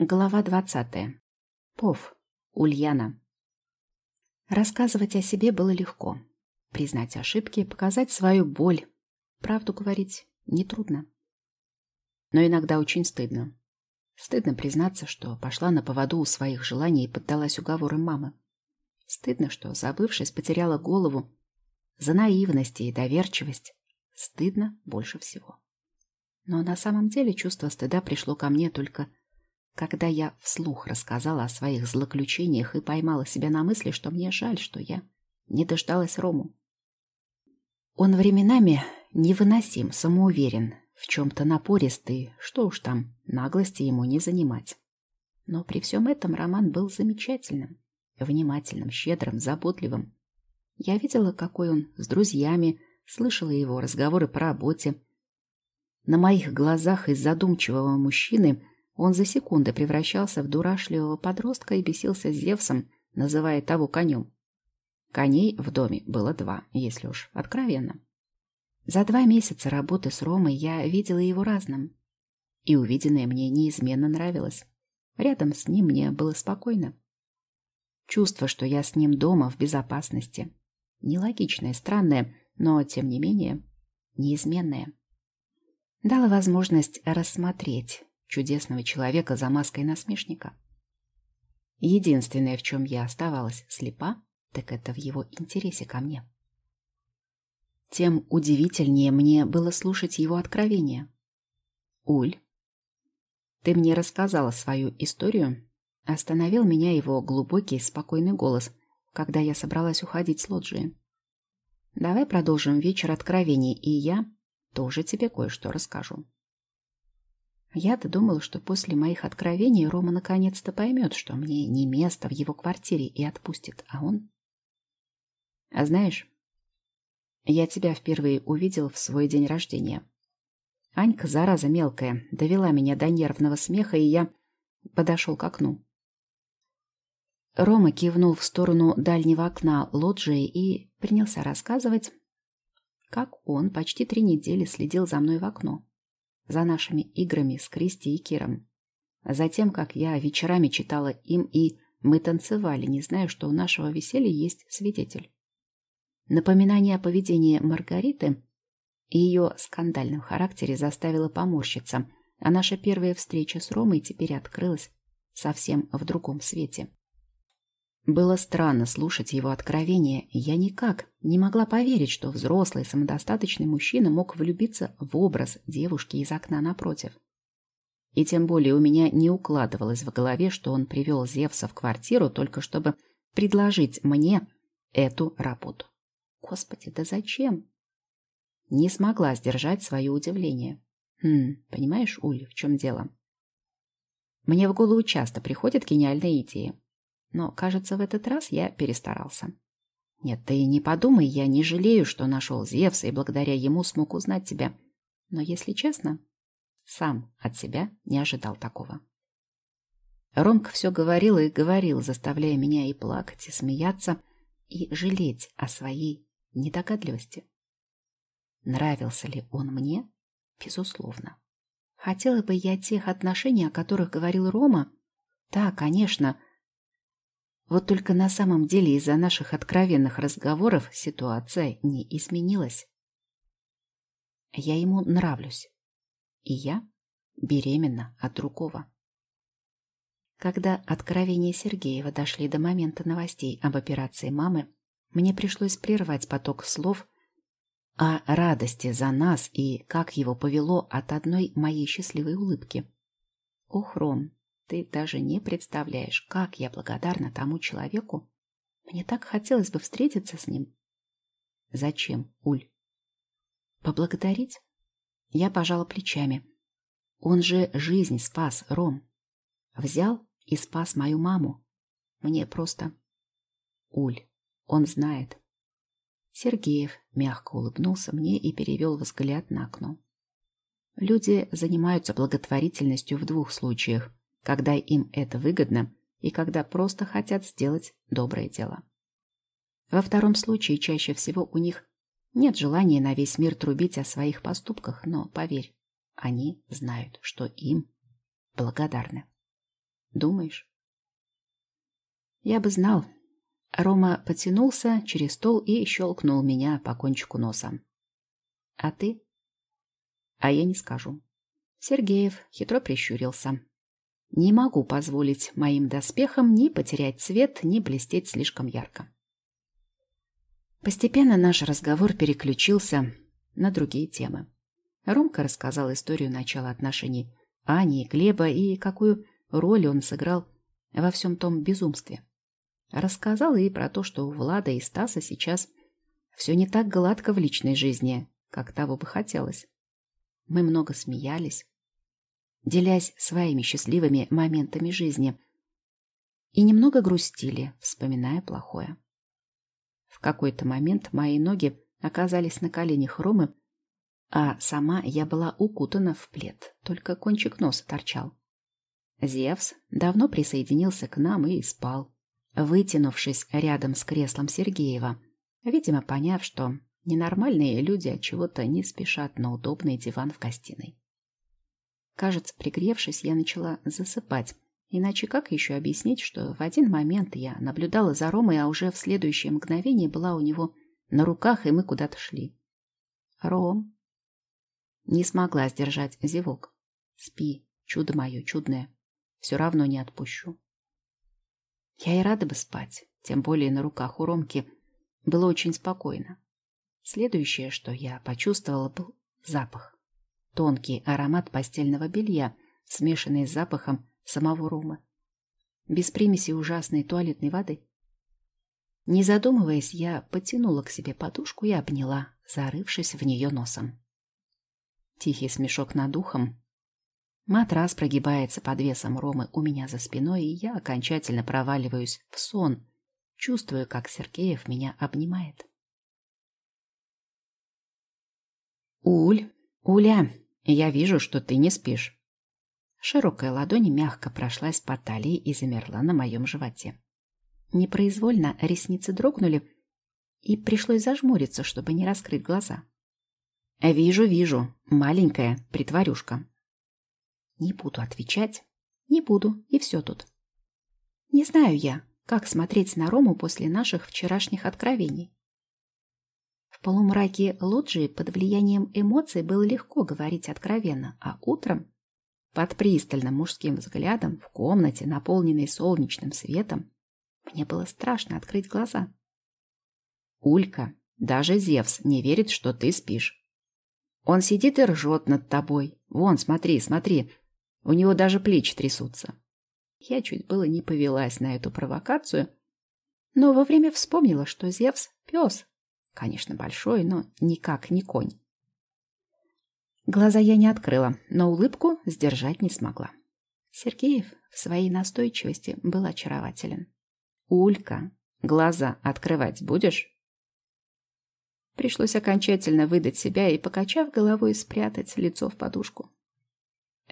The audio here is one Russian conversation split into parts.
Глава двадцатая. Пов. Ульяна. Рассказывать о себе было легко. Признать ошибки, показать свою боль. Правду говорить нетрудно. Но иногда очень стыдно. Стыдно признаться, что пошла на поводу у своих желаний и поддалась уговорам мамы. Стыдно, что, забывшись, потеряла голову за наивность и доверчивость. Стыдно больше всего. Но на самом деле чувство стыда пришло ко мне только когда я вслух рассказала о своих злоключениях и поймала себя на мысли, что мне жаль, что я не дождалась Рому. Он временами невыносим, самоуверен, в чем-то напористый, что уж там, наглости ему не занимать. Но при всем этом Роман был замечательным, внимательным, щедрым, заботливым. Я видела, какой он с друзьями, слышала его разговоры по работе. На моих глазах из задумчивого мужчины – он за секунды превращался в дурашливого подростка и бесился с Зевсом, называя того конем. Коней в доме было два, если уж откровенно. За два месяца работы с Ромой я видела его разным. И увиденное мне неизменно нравилось. Рядом с ним мне было спокойно. Чувство, что я с ним дома в безопасности. Нелогичное, странное, но, тем не менее, неизменное. Дало возможность рассмотреть, чудесного человека за маской насмешника. Единственное, в чем я оставалась слепа, так это в его интересе ко мне. Тем удивительнее мне было слушать его откровения. «Уль, ты мне рассказала свою историю?» Остановил меня его глубокий, спокойный голос, когда я собралась уходить с лоджии. «Давай продолжим вечер откровений, и я тоже тебе кое-что расскажу». Я-то думала, что после моих откровений Рома наконец-то поймет, что мне не место в его квартире и отпустит, а он... А знаешь, я тебя впервые увидел в свой день рождения. Анька, зараза мелкая, довела меня до нервного смеха, и я подошел к окну. Рома кивнул в сторону дальнего окна лоджии и принялся рассказывать, как он почти три недели следил за мной в окно за нашими играми с Кристи и Киром. Затем, как я вечерами читала им, и мы танцевали, не зная, что у нашего веселья есть свидетель. Напоминание о поведении Маргариты и ее скандальном характере заставило поморщиться, а наша первая встреча с Ромой теперь открылась совсем в другом свете. Было странно слушать его откровения, я никак не могла поверить, что взрослый самодостаточный мужчина мог влюбиться в образ девушки из окна напротив. И тем более у меня не укладывалось в голове, что он привел Зевса в квартиру только чтобы предложить мне эту работу. Господи, да зачем? Не смогла сдержать свое удивление. Хм, понимаешь, Уль, в чем дело? Мне в голову часто приходят гениальные идеи. Но, кажется, в этот раз я перестарался. Нет, ты не подумай, я не жалею, что нашел Зевса и благодаря ему смог узнать тебя. Но, если честно, сам от себя не ожидал такого. Ромка все говорил и говорил, заставляя меня и плакать, и смеяться, и жалеть о своей недогадливости. Нравился ли он мне? Безусловно. Хотела бы я тех отношений, о которых говорил Рома? Да, конечно, вот только на самом деле из-за наших откровенных разговоров ситуация не изменилась. Я ему нравлюсь. И я беременна от другого. Когда откровения Сергеева дошли до момента новостей об операции мамы, мне пришлось прервать поток слов о радости за нас и как его повело от одной моей счастливой улыбки. Ох, Ром, ты даже не представляешь, как я благодарна тому человеку. Мне так хотелось бы встретиться с ним. Зачем, Уль? Поблагодарить? Я пожала плечами. Он же жизнь спас, Ром. Взял и спас мою маму. Мне просто... Уль, он знает. Сергеев мягко улыбнулся мне и перевел взгляд на окно. Люди занимаются благотворительностью в двух случаях когда им это выгодно и когда просто хотят сделать доброе дело. Во втором случае чаще всего у них нет желания на весь мир трубить о своих поступках, но, поверь, они знают, что им благодарны. Думаешь? Я бы знал. Рома потянулся через стол и щелкнул меня по кончику носа. А ты? А я не скажу. Сергеев хитро прищурился. Не могу позволить моим доспехам ни потерять цвет, ни блестеть слишком ярко. Постепенно наш разговор переключился на другие темы. Ромка рассказал историю начала отношений Ани и Глеба и какую роль он сыграл во всем том безумстве. Рассказал и про то, что у Влада и Стаса сейчас все не так гладко в личной жизни, как того бы хотелось. Мы много смеялись, делясь своими счастливыми моментами жизни, и немного грустили, вспоминая плохое. В какой-то момент мои ноги оказались на коленях Ромы, а сама я была укутана в плед, только кончик носа торчал. Зевс давно присоединился к нам и спал, вытянувшись рядом с креслом Сергеева, видимо, поняв, что ненормальные люди от чего-то не спешат на удобный диван в гостиной. Кажется, пригревшись, я начала засыпать. Иначе как еще объяснить, что в один момент я наблюдала за Ромой, а уже в следующее мгновение была у него на руках, и мы куда-то шли. «Ром!» Не смогла сдержать зевок. «Спи, чудо мое, чудное. Все равно не отпущу». Я и рада бы спать, тем более на руках у Ромки было очень спокойно. Следующее, что я почувствовала, был запах. Тонкий аромат постельного белья, смешанный с запахом самого рума. Без примеси ужасной туалетной воды. Не задумываясь, я потянула к себе подушку и обняла, зарывшись в нее носом. Тихий смешок над ухом. Матрас прогибается под весом Ромы у меня за спиной, и я окончательно проваливаюсь в сон, чувствую, как Сергеев меня обнимает. «Уль, Уля, я вижу, что ты не спишь. Широкая ладонь мягко прошлась по талии и замерла на моем животе. Непроизвольно ресницы дрогнули, и пришлось зажмуриться, чтобы не раскрыть глаза. «Вижу, вижу. Маленькая притворюшка». Не буду отвечать. Не буду, и все тут. Не знаю я, как смотреть на Рому после наших вчерашних откровений. В полумраке лоджии под влиянием эмоций было легко говорить откровенно, а утром, под пристальным мужским взглядом, в комнате, наполненной солнечным светом, мне было страшно открыть глаза. «Улька, даже Зевс не верит, что ты спишь. Он сидит и ржет над тобой. Вон, смотри, смотри, у него даже плечи трясутся». Я чуть было не повелась на эту провокацию, но вовремя вспомнила, что Зевс — пес, Конечно, большой, но никак не конь. Глаза я не открыла, но улыбку сдержать не смогла. Сергеев в своей настойчивости был очарователен. «Улька, глаза открывать будешь?» Пришлось окончательно выдать себя и, покачав головой, спрятать лицо в подушку.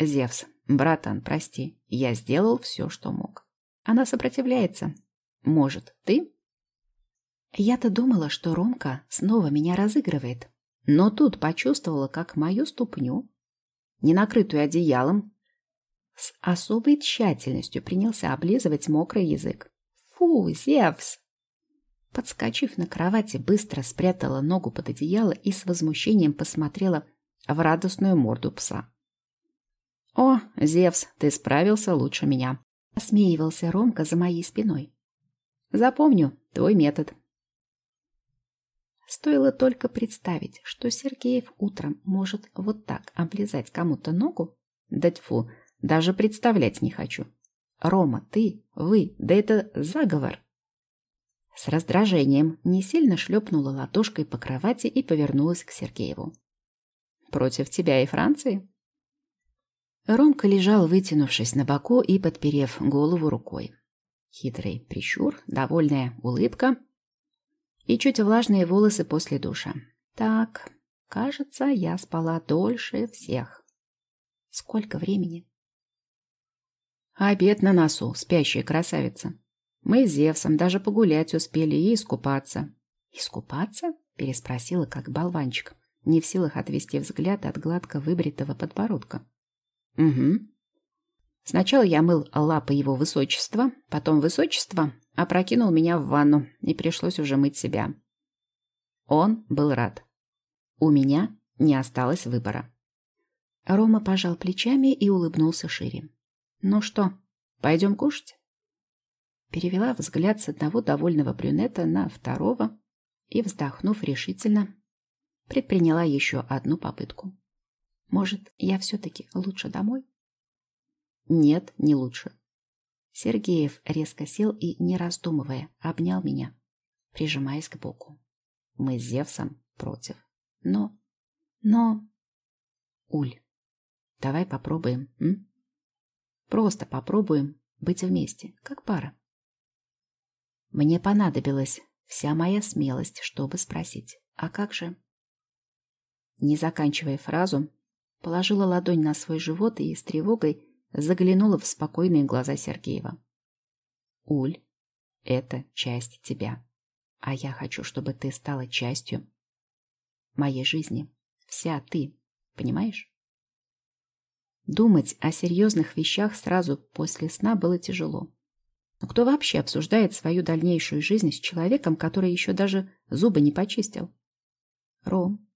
«Зевс, братан, прости, я сделал все, что мог. Она сопротивляется. Может, ты я-то думала, что Ромка снова меня разыгрывает. Но тут почувствовала, как мою ступню, не накрытую одеялом, с особой тщательностью принялся облизывать мокрый язык. «Фу, Зевс!» Подскочив на кровати, быстро спрятала ногу под одеяло и с возмущением посмотрела в радостную морду пса. «О, Зевс, ты справился лучше меня!» — осмеивался Ромка за моей спиной. «Запомню твой метод. Стоило только представить, что Сергеев утром может вот так облизать кому-то ногу. Да тьфу, даже представлять не хочу. Рома, ты, вы, да это заговор. С раздражением не сильно шлепнула ладошкой по кровати и повернулась к Сергееву. «Против тебя и Франции?» Ромка лежал, вытянувшись на боку и подперев голову рукой. Хитрый прищур, довольная улыбка, и чуть влажные волосы после душа. Так, кажется, я спала дольше всех. Сколько времени? Обед на носу, спящая красавица. Мы с Зевсом даже погулять успели и искупаться. Искупаться? Переспросила, как болванчик, не в силах отвести взгляд от гладко выбритого подбородка. Угу. Сначала я мыл лапы его высочества, потом высочество опрокинул меня в ванну, и пришлось уже мыть себя. Он был рад. У меня не осталось выбора. Рома пожал плечами и улыбнулся шире. «Ну что, пойдем кушать?» Перевела взгляд с одного довольного брюнета на второго и, вздохнув решительно, предприняла еще одну попытку. «Может, я все-таки лучше домой?» Нет, не лучше. Сергеев резко сел и, не раздумывая, обнял меня, прижимаясь к боку. Мы с Зевсом против. Но... Но... Уль, давай попробуем, м? Просто попробуем быть вместе, как пара. Мне понадобилась вся моя смелость, чтобы спросить, а как же? Не заканчивая фразу, положила ладонь на свой живот и с тревогой заглянула в спокойные глаза Сергеева. «Уль, это часть тебя, а я хочу, чтобы ты стала частью моей жизни. Вся ты, понимаешь?» Думать о серьезных вещах сразу после сна было тяжело. Но кто вообще обсуждает свою дальнейшую жизнь с человеком, который еще даже зубы не почистил? Ром,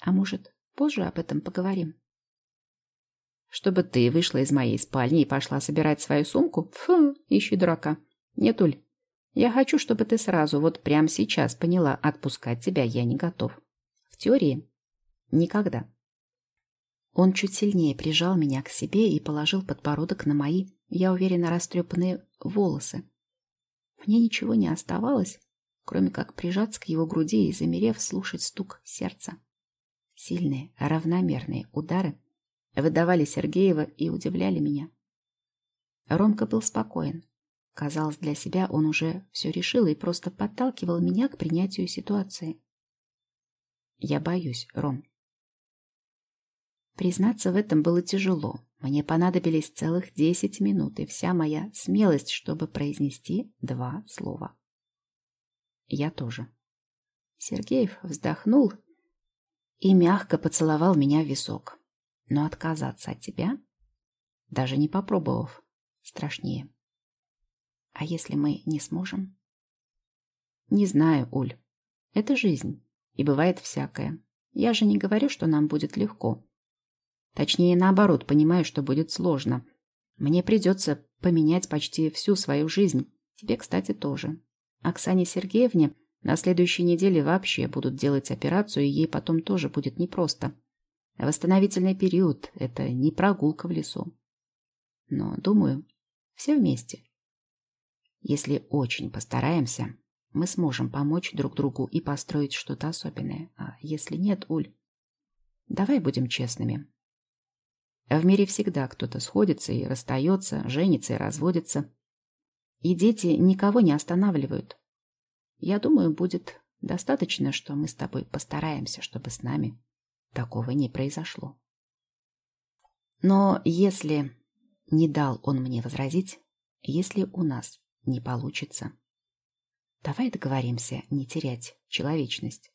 а может, позже об этом поговорим? Чтобы ты вышла из моей спальни и пошла собирать свою сумку? Фу, ищи дурака. Нет, Уль, я хочу, чтобы ты сразу, вот прямо сейчас поняла, отпускать тебя я не готов. В теории никогда. Он чуть сильнее прижал меня к себе и положил подбородок на мои, я уверенно, растрепанные волосы. Мне ничего не оставалось, кроме как прижаться к его груди и, замерев, слушать стук сердца. Сильные, равномерные удары выдавали Сергеева и удивляли меня. Ромка был спокоен. Казалось, для себя он уже все решил и просто подталкивал меня к принятию ситуации. Я боюсь, Ром. Признаться в этом было тяжело. Мне понадобились целых десять минут и вся моя смелость, чтобы произнести два слова. Я тоже. Сергеев вздохнул и мягко поцеловал меня в висок. Но отказаться от тебя, даже не попробовав, страшнее. А если мы не сможем? Не знаю, Уль. Это жизнь, и бывает всякое. Я же не говорю, что нам будет легко. Точнее, наоборот, понимаю, что будет сложно. Мне придется поменять почти всю свою жизнь. Тебе, кстати, тоже. Оксане Сергеевне на следующей неделе вообще будут делать операцию, и ей потом тоже будет непросто. Восстановительный период – это не прогулка в лесу. Но, думаю, все вместе. Если очень постараемся, мы сможем помочь друг другу и построить что-то особенное. А если нет, Уль, давай будем честными. В мире всегда кто-то сходится и расстается, женится и разводится. И дети никого не останавливают. Я думаю, будет достаточно, что мы с тобой постараемся, чтобы с нами такого не произошло. Но если не дал он мне возразить, если у нас не получится, давай договоримся не терять человечность.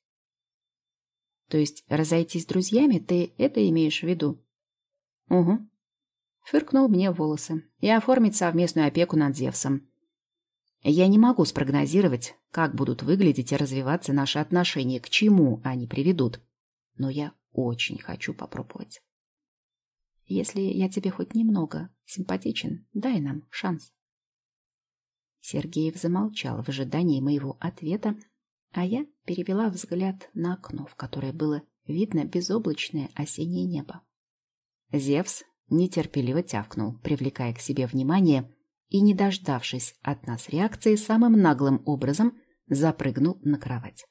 То есть разойтись с друзьями, ты это имеешь в виду? Угу. Фыркнул мне волосы. И оформить совместную опеку над Зевсом. Я не могу спрогнозировать, как будут выглядеть и развиваться наши отношения, к чему они приведут. Но я очень хочу попробовать. Если я тебе хоть немного симпатичен, дай нам шанс. Сергеев замолчал в ожидании моего ответа, а я перевела взгляд на окно, в которое было видно безоблачное осеннее небо. Зевс нетерпеливо тявкнул, привлекая к себе внимание, и, не дождавшись от нас реакции, самым наглым образом запрыгнул на кровать.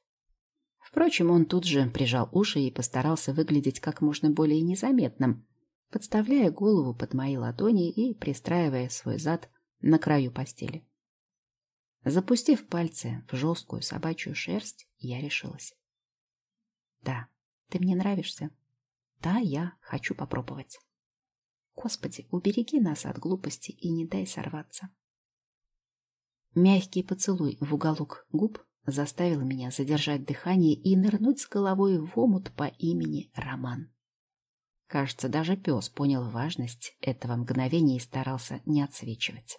Впрочем, он тут же прижал уши и постарался выглядеть как можно более незаметным, подставляя голову под мои ладони и пристраивая свой зад на краю постели. Запустив пальцы в жесткую собачью шерсть, я решилась. «Да, ты мне нравишься. Да, я хочу попробовать. Господи, убереги нас от глупости и не дай сорваться». Мягкий поцелуй в уголок губ заставил меня задержать дыхание и нырнуть с головой в омут по имени Роман. Кажется, даже пес понял важность этого мгновения и старался не отсвечивать.